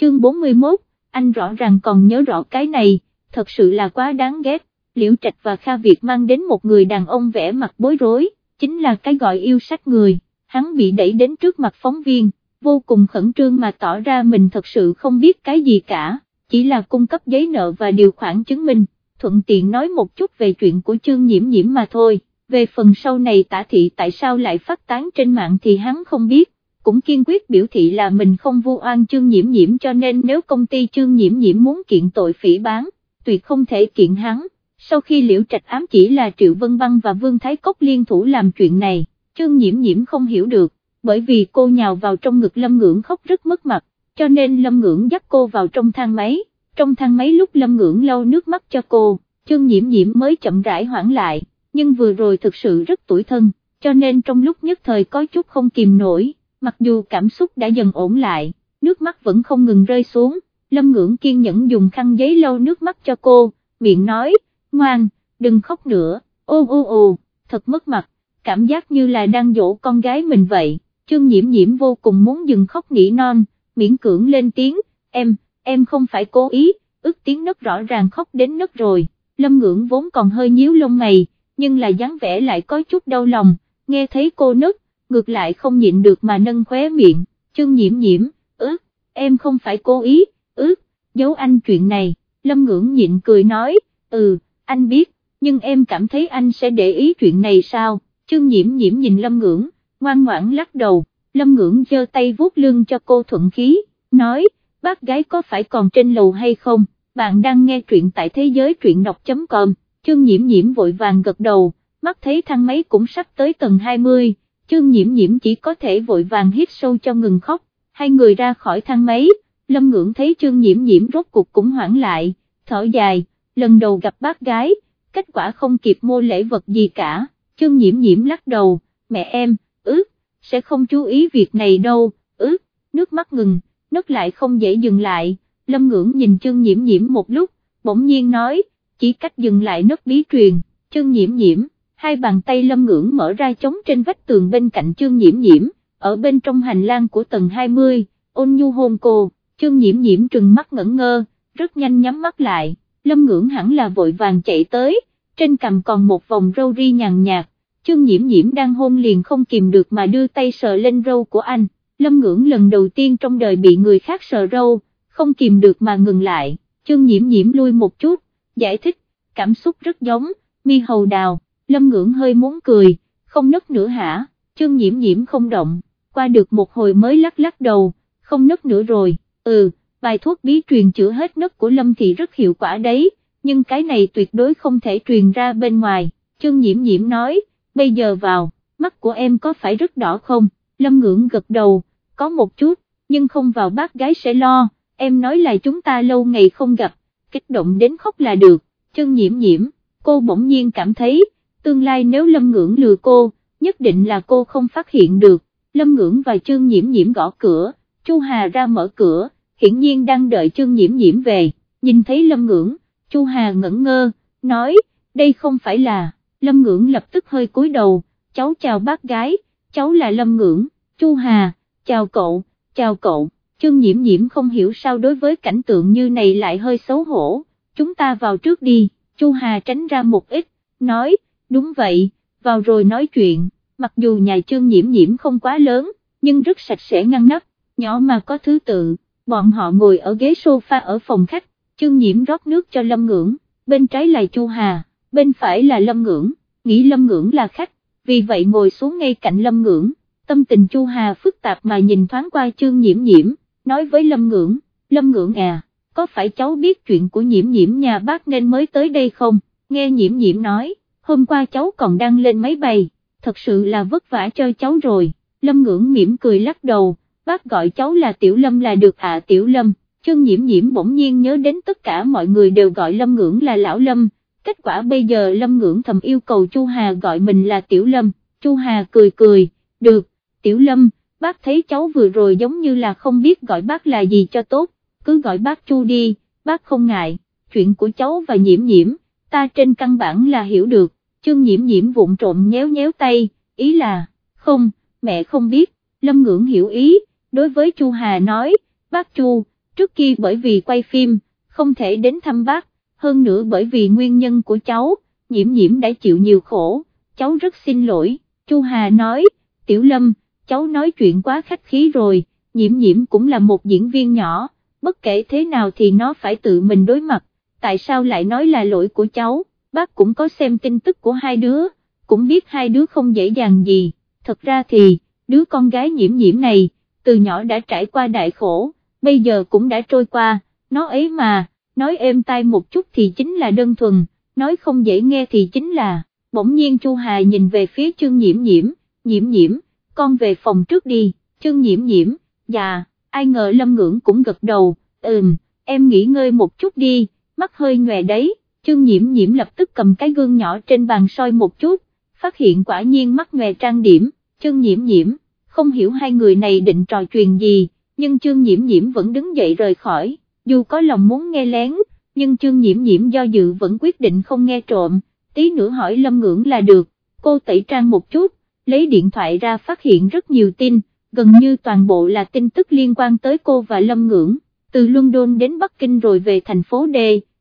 chương 41, anh rõ ràng còn nhớ rõ cái này, thật sự là quá đáng ghét, Liễu Trạch và Kha Việt mang đến một người đàn ông vẽ mặt bối rối, chính là cái gọi yêu sách người, hắn bị đẩy đến trước mặt phóng viên, vô cùng khẩn trương mà tỏ ra mình thật sự không biết cái gì cả, chỉ là cung cấp giấy nợ và điều khoản chứng minh, thuận tiện nói một chút về chuyện của chương nhiễm nhiễm mà thôi, về phần sau này tả thị tại sao lại phát tán trên mạng thì hắn không biết, cũng kiên quyết biểu thị là mình không vu oan chương nhiễm nhiễm cho nên nếu công ty chương nhiễm nhiễm muốn kiện tội phỉ bán, tuyệt không thể kiện hắn. Sau khi liễu trạch ám chỉ là Triệu Vân Băng và Vương Thái Cốc liên thủ làm chuyện này, chương nhiễm nhiễm không hiểu được, bởi vì cô nhào vào trong ngực Lâm Ngưỡng khóc rất mất mặt, cho nên Lâm Ngưỡng dắt cô vào trong thang máy, trong thang máy lúc Lâm Ngưỡng lau nước mắt cho cô, chương nhiễm nhiễm mới chậm rãi hoãn lại, nhưng vừa rồi thực sự rất tuổi thân, cho nên trong lúc nhất thời có chút không kìm nổi, mặc dù cảm xúc đã dần ổn lại, nước mắt vẫn không ngừng rơi xuống, Lâm Ngưỡng kiên nhẫn dùng khăn giấy lau nước mắt cho cô, miệng nói, ngoan, đừng khóc nữa, ô ô ô, thật mất mặt, cảm giác như là đang dỗ con gái mình vậy, Trương nhiễm nhiễm vô cùng muốn dừng khóc nỉ non, miễn cưỡng lên tiếng, em, em không phải cố ý, ước tiếng nấc rõ ràng khóc đến nấc rồi, lâm ngưỡng vốn còn hơi nhíu lông mày, nhưng là dáng vẻ lại có chút đau lòng, nghe thấy cô nấc, ngược lại không nhịn được mà nâng khóe miệng, chương nhiễm nhiễm, ướt, em không phải cố ý, ướt, giấu anh chuyện này, lâm ngưỡng nhịn cười nói, ừ, anh biết, nhưng em cảm thấy anh sẽ để ý chuyện này sao, chương nhiễm nhiễm nhìn lâm ngưỡng, ngoan ngoãn lắc đầu, lâm ngưỡng giơ tay vuốt lưng cho cô thuận khí, nói, bác gái có phải còn trên lầu hay không, bạn đang nghe truyện tại thế giới truyện đọc.com, chương nhiễm nhiễm vội vàng gật đầu, mắt thấy thang máy cũng sắp tới tầng 20, chương nhiễm nhiễm chỉ có thể vội vàng hít sâu cho ngừng khóc, hai người ra khỏi thang máy, lâm ngưỡng thấy chương nhiễm nhiễm rốt cuộc cũng hoảng lại, thở dài, lần đầu gặp bác gái, kết quả không kịp mua lễ vật gì cả, chương nhiễm nhiễm lắc đầu, mẹ em, ước, sẽ không chú ý việc này đâu, ước, nước mắt ngừng, nước lại không dễ dừng lại, lâm ngưỡng nhìn chương nhiễm nhiễm một lúc, bỗng nhiên nói, chỉ cách dừng lại nước bí truyền, chương nhiễm nhiễm, hai bàn tay lâm ngưỡng mở ra chống trên vách tường bên cạnh chương nhiễm nhiễm, ở bên trong hành lang của tầng 20, ôn nhu hôn cô, chương nhiễm nhiễm trừng mắt ngẩn ngơ, rất nhanh nhắm mắt lại lâm ngưỡng hẳn là vội vàng chạy tới, trên cằm còn một vòng râu ri nhàn nhạt, chương nhiễm nhiễm đang hôn liền không kìm được mà đưa tay sờ lên râu của anh, lâm ngưỡng lần đầu tiên trong đời bị người khác sờ râu, không kìm được mà ngừng lại, chương nhiễm nhiễm lui một chút, giải thích, cảm xúc rất giống, mi hầu đào, lâm ngưỡng hơi muốn cười, không nấc nữa hả, chương nhiễm nhiễm không động, qua được một hồi mới lắc lắc đầu, không nấc nữa rồi, ừ bài thuốc bí truyền chữa hết nấc của Lâm Thị rất hiệu quả đấy, nhưng cái này tuyệt đối không thể truyền ra bên ngoài, chương nhiễm nhiễm nói, bây giờ vào, mắt của em có phải rất đỏ không, Lâm ngưỡng gật đầu, có một chút, nhưng không vào bác gái sẽ lo, em nói là chúng ta lâu ngày không gặp, kích động đến khóc là được, chương nhiễm nhiễm, cô bỗng nhiên cảm thấy, tương lai nếu Lâm ngưỡng lừa cô, nhất định là cô không phát hiện được, Lâm ngưỡng và trương nhiễm nhiễm gõ cửa, Chu Hà ra mở cửa, hiển nhiên đang đợi trương nhiễm nhiễm về, nhìn thấy lâm ngưỡng, Chu Hà ngẩn ngơ, nói, đây không phải là, lâm ngưỡng lập tức hơi cúi đầu, cháu chào bác gái, cháu là lâm ngưỡng, Chu Hà, chào cậu, chào cậu, trương nhiễm nhiễm không hiểu sao đối với cảnh tượng như này lại hơi xấu hổ, chúng ta vào trước đi, Chu Hà tránh ra một ít, nói, đúng vậy, vào rồi nói chuyện, mặc dù nhà chương nhiễm nhiễm không quá lớn, nhưng rất sạch sẽ ngăn nắp, nhỏ mà có thứ tự bọn họ ngồi ở ghế sofa ở phòng khách, chương nhiễm rót nước cho Lâm Ngưỡng, bên trái là Chu Hà, bên phải là Lâm Ngưỡng, nghĩ Lâm Ngưỡng là khách, vì vậy ngồi xuống ngay cạnh Lâm Ngưỡng, tâm tình Chu Hà phức tạp mà nhìn thoáng qua chương nhiễm nhiễm, nói với Lâm Ngưỡng, Lâm Ngưỡng à, có phải cháu biết chuyện của nhiễm nhiễm nhà bác nên mới tới đây không, nghe nhiễm nhiễm nói, hôm qua cháu còn đang lên máy bay, thật sự là vất vả cho cháu rồi, Lâm Ngưỡng mỉm cười lắc đầu, bác gọi cháu là Tiểu Lâm là được à Tiểu Lâm, chân nhiễm nhiễm bỗng nhiên nhớ đến tất cả mọi người đều gọi Lâm Ngưỡng là Lão Lâm, kết quả bây giờ Lâm Ngưỡng thầm yêu cầu Chu Hà gọi mình là Tiểu Lâm, Chu Hà cười cười, được, Tiểu Lâm, bác thấy cháu vừa rồi giống như là không biết gọi bác là gì cho tốt, cứ gọi bác Chu đi, bác không ngại, chuyện của cháu và nhiễm nhiễm, ta trên căn bản là hiểu được, chương nhiễm nhiễm vụn trộm nhéo nhéo tay, ý là, không, mẹ không biết, Lâm Ngưỡng hiểu ý, đối với Chu Hà nói, bác Chu, trước kia bởi vì quay phim, không thể đến thăm bác, hơn nữa bởi vì nguyên nhân của cháu, nhiễm nhiễm đã chịu nhiều khổ, cháu rất xin lỗi, Chu Hà nói, Tiểu Lâm, cháu nói chuyện quá khách khí rồi, nhiễm nhiễm cũng là một diễn viên nhỏ, bất kể thế nào thì nó phải tự mình đối mặt, tại sao lại nói là lỗi của cháu, bác cũng có xem tin tức của hai đứa, cũng biết hai đứa không dễ dàng gì, thật ra thì, đứa con gái nhiễm nhiễm này, từ nhỏ đã trải qua đại khổ, bây giờ cũng đã trôi qua, nó ấy mà, nói êm tai một chút thì chính là đơn thuần, nói không dễ nghe thì chính là, bỗng nhiên Chu Hà nhìn về phía chương nhiễm nhiễm, nhiễm nhiễm, con về phòng trước đi, chương nhiễm nhiễm, dạ, ai ngờ lâm ngưỡng cũng gật đầu, ừm, em nghỉ ngơi một chút đi, mắt hơi nhòe đấy, chương nhiễm nhiễm lập tức cầm cái gương nhỏ trên bàn soi một chút, phát hiện quả nhiên mắt nhòe trang điểm, chương nhiễm nhiễm, không hiểu hai người này định trò chuyện gì, nhưng chương nhiễm nhiễm vẫn đứng dậy rời khỏi, dù có lòng muốn nghe lén, nhưng chương nhiễm nhiễm do dự vẫn quyết định không nghe trộm, tí nữa hỏi lâm ngưỡng là được, cô tẩy trang một chút, lấy điện thoại ra phát hiện rất nhiều tin, gần như toàn bộ là tin tức liên quan tới cô và lâm ngưỡng, từ London đến Bắc Kinh rồi về thành phố D,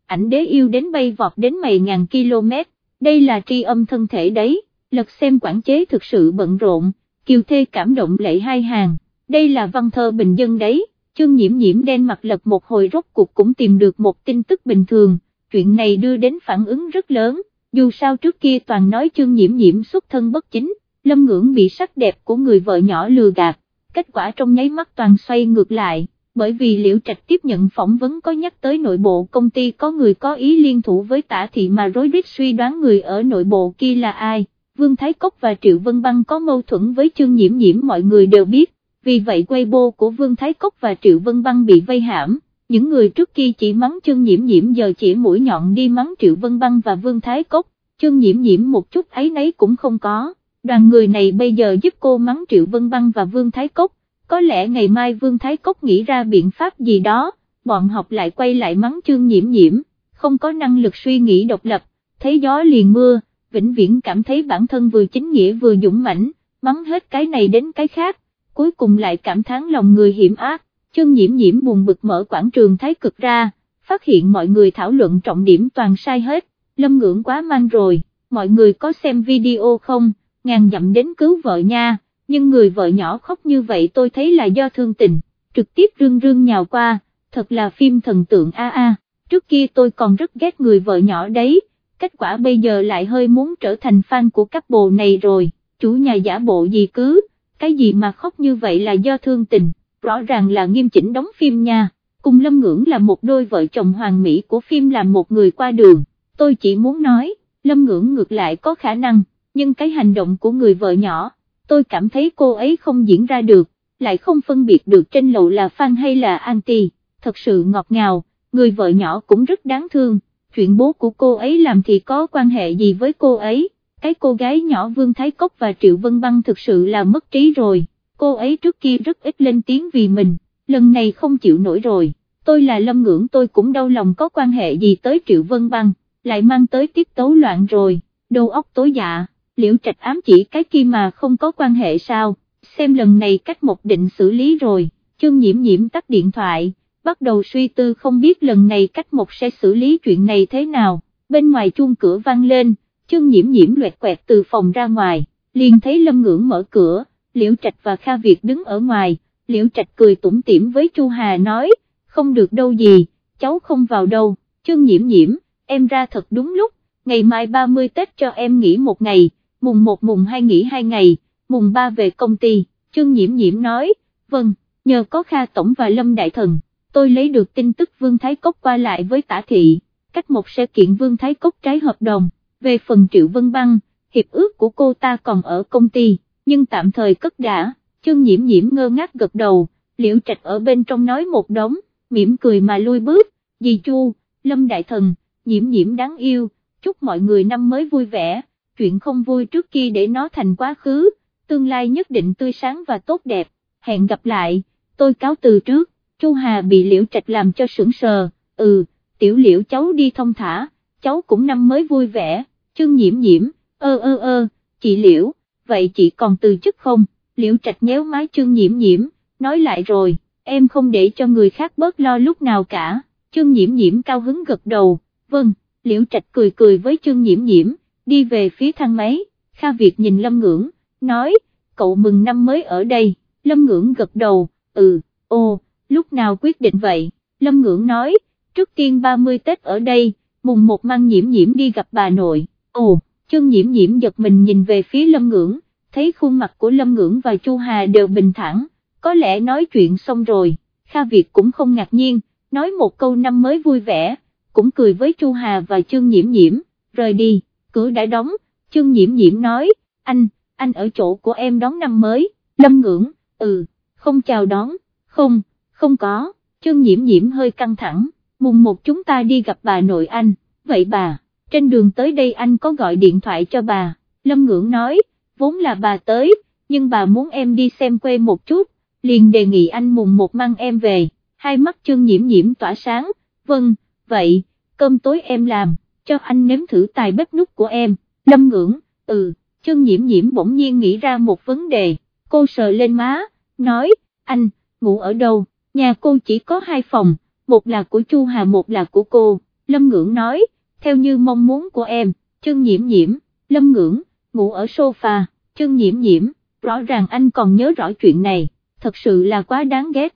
ảnh đế yêu đến bay vọt đến mày ngàn km, đây là tri âm thân thể đấy, lật xem quản chế thực sự bận rộn, kiều thê cảm động lệ hai hàng, đây là văn thơ bình dân đấy, chương nhiễm nhiễm đen mặt lật một hồi rốt cuộc cũng tìm được một tin tức bình thường, chuyện này đưa đến phản ứng rất lớn, dù sao trước kia toàn nói chương nhiễm nhiễm xuất thân bất chính, lâm ngưỡng bị sắc đẹp của người vợ nhỏ lừa gạt, kết quả trong nháy mắt toàn xoay ngược lại. Bởi vì Liễu Trạch tiếp nhận phỏng vấn có nhắc tới nội bộ công ty có người có ý liên thủ với tả thị mà rối rít suy đoán người ở nội bộ kia là ai, Vương Thái Cốc và Triệu Vân Băng có mâu thuẫn với Trương Nhiễm Nhiễm mọi người đều biết, vì vậy Weibo của Vương Thái Cốc và Triệu Vân Băng bị vây hãm, những người trước kia chỉ mắng Trương Nhiễm Nhiễm giờ chỉ mũi nhọn đi mắng Triệu Vân Băng và Vương Thái Cốc, Trương Nhiễm Nhiễm một chút ấy nấy cũng không có, đoàn người này bây giờ giúp cô mắng Triệu Vân Băng và Vương Thái Cốc, có lẽ ngày mai Vương Thái Cốc nghĩ ra biện pháp gì đó, bọn học lại quay lại mắng Trương Nhiễm Nhiễm, không có năng lực suy nghĩ độc lập, thấy gió liền mưa vĩnh viễn cảm thấy bản thân vừa chính nghĩa vừa dũng mãnh, mắng hết cái này đến cái khác, cuối cùng lại cảm thán lòng người hiểm ác, chương nhiễm nhiễm buồn bực mở quảng trường thái cực ra, phát hiện mọi người thảo luận trọng điểm toàn sai hết, lâm ngưỡng quá man rồi, mọi người có xem video không, ngàn dặm đến cứu vợ nha, nhưng người vợ nhỏ khóc như vậy tôi thấy là do thương tình, trực tiếp rương rương nhào qua, thật là phim thần tượng a a, trước kia tôi còn rất ghét người vợ nhỏ đấy kết quả bây giờ lại hơi muốn trở thành fan của các bộ này rồi, chủ nhà giả bộ gì cứ, cái gì mà khóc như vậy là do thương tình, rõ ràng là nghiêm chỉnh đóng phim nha, cùng Lâm Ngưỡng là một đôi vợ chồng hoàng mỹ của phim làm một người qua đường, tôi chỉ muốn nói, Lâm Ngưỡng ngược lại có khả năng, nhưng cái hành động của người vợ nhỏ, tôi cảm thấy cô ấy không diễn ra được, lại không phân biệt được trên lầu là fan hay là anti, thật sự ngọt ngào, người vợ nhỏ cũng rất đáng thương chuyện bố của cô ấy làm thì có quan hệ gì với cô ấy, cái cô gái nhỏ Vương Thái Cốc và Triệu Vân Băng thực sự là mất trí rồi, cô ấy trước kia rất ít lên tiếng vì mình, lần này không chịu nổi rồi, tôi là lâm ngưỡng tôi cũng đau lòng có quan hệ gì tới Triệu Vân Băng, lại mang tới tiết tấu loạn rồi, đầu óc tối dạ, liễu trạch ám chỉ cái kia mà không có quan hệ sao, xem lần này cách một định xử lý rồi, chương nhiễm nhiễm tắt điện thoại bắt đầu suy tư không biết lần này cách một sẽ xử lý chuyện này thế nào, bên ngoài chuông cửa vang lên, Chương nhiễm nhiễm loẹt quẹt từ phòng ra ngoài, liền thấy Lâm Ngưỡng mở cửa, Liễu Trạch và Kha Việt đứng ở ngoài, Liễu Trạch cười tủm tỉm với Chu Hà nói, không được đâu gì, cháu không vào đâu, Chương nhiễm nhiễm, em ra thật đúng lúc, ngày mai 30 Tết cho em nghỉ một ngày, mùng 1 mùng 2 nghỉ 2 ngày, mùng 3 về công ty, Trương nhiễm nhiễm nói, vâng, nhờ có Kha Tổng và Lâm Đại Thần tôi lấy được tin tức Vương Thái Cốc qua lại với tả thị, cách một sẽ kiện Vương Thái Cốc trái hợp đồng, về phần Triệu Vân Băng, hiệp ước của cô ta còn ở công ty, nhưng tạm thời cất đã, Trương nhiễm nhiễm ngơ ngác gật đầu, liễu trạch ở bên trong nói một đống, mỉm cười mà lui bước, dì Chu, Lâm Đại Thần, nhiễm nhiễm đáng yêu, chúc mọi người năm mới vui vẻ, chuyện không vui trước kia để nó thành quá khứ, tương lai nhất định tươi sáng và tốt đẹp, hẹn gặp lại, tôi cáo từ trước. Chu Hà bị liễu trạch làm cho sững sờ, ừ, tiểu liễu cháu đi thông thả, cháu cũng năm mới vui vẻ, chương nhiễm nhiễm, ơ ơ ơ, chị liễu, vậy chị còn từ chức không, liễu trạch nhéo mái chương nhiễm nhiễm, nói lại rồi, em không để cho người khác bớt lo lúc nào cả, chương nhiễm nhiễm cao hứng gật đầu, vâng, liễu trạch cười cười với chương nhiễm nhiễm, đi về phía thang máy, Kha Việt nhìn Lâm Ngưỡng, nói, cậu mừng năm mới ở đây, Lâm Ngưỡng gật đầu, ừ, ồ, lúc nào quyết định vậy, Lâm Ngưỡng nói, trước tiên 30 Tết ở đây, mùng một mang nhiễm nhiễm đi gặp bà nội, ồ, chân nhiễm nhiễm giật mình nhìn về phía Lâm Ngưỡng, thấy khuôn mặt của Lâm Ngưỡng và Chu Hà đều bình thản, có lẽ nói chuyện xong rồi, Kha Việt cũng không ngạc nhiên, nói một câu năm mới vui vẻ, cũng cười với Chu Hà và Trương Nhiễm Nhiễm, rời đi, cửa đã đóng, Trương Nhiễm Nhiễm nói, anh, anh ở chỗ của em đón năm mới, Lâm Ngưỡng, ừ, không chào đón, không, không có, Trương Nhiễm Nhiễm hơi căng thẳng, mùng một chúng ta đi gặp bà nội anh, vậy bà, trên đường tới đây anh có gọi điện thoại cho bà, Lâm Ngưỡng nói, vốn là bà tới, nhưng bà muốn em đi xem quê một chút, liền đề nghị anh mùng một mang em về, hai mắt Trương Nhiễm Nhiễm tỏa sáng, vâng, vậy, cơm tối em làm, cho anh nếm thử tài bếp nút của em, Lâm Ngưỡng, ừ, Trương Nhiễm Nhiễm bỗng nhiên nghĩ ra một vấn đề, cô sờ lên má, nói, anh, ngủ ở đâu, nhà cô chỉ có hai phòng, một là của Chu Hà một là của cô, Lâm Ngưỡng nói, theo như mong muốn của em, Trương Nhiễm Nhiễm, Lâm Ngưỡng, ngủ ở sofa, Trương Nhiễm Nhiễm, rõ ràng anh còn nhớ rõ chuyện này, thật sự là quá đáng ghét.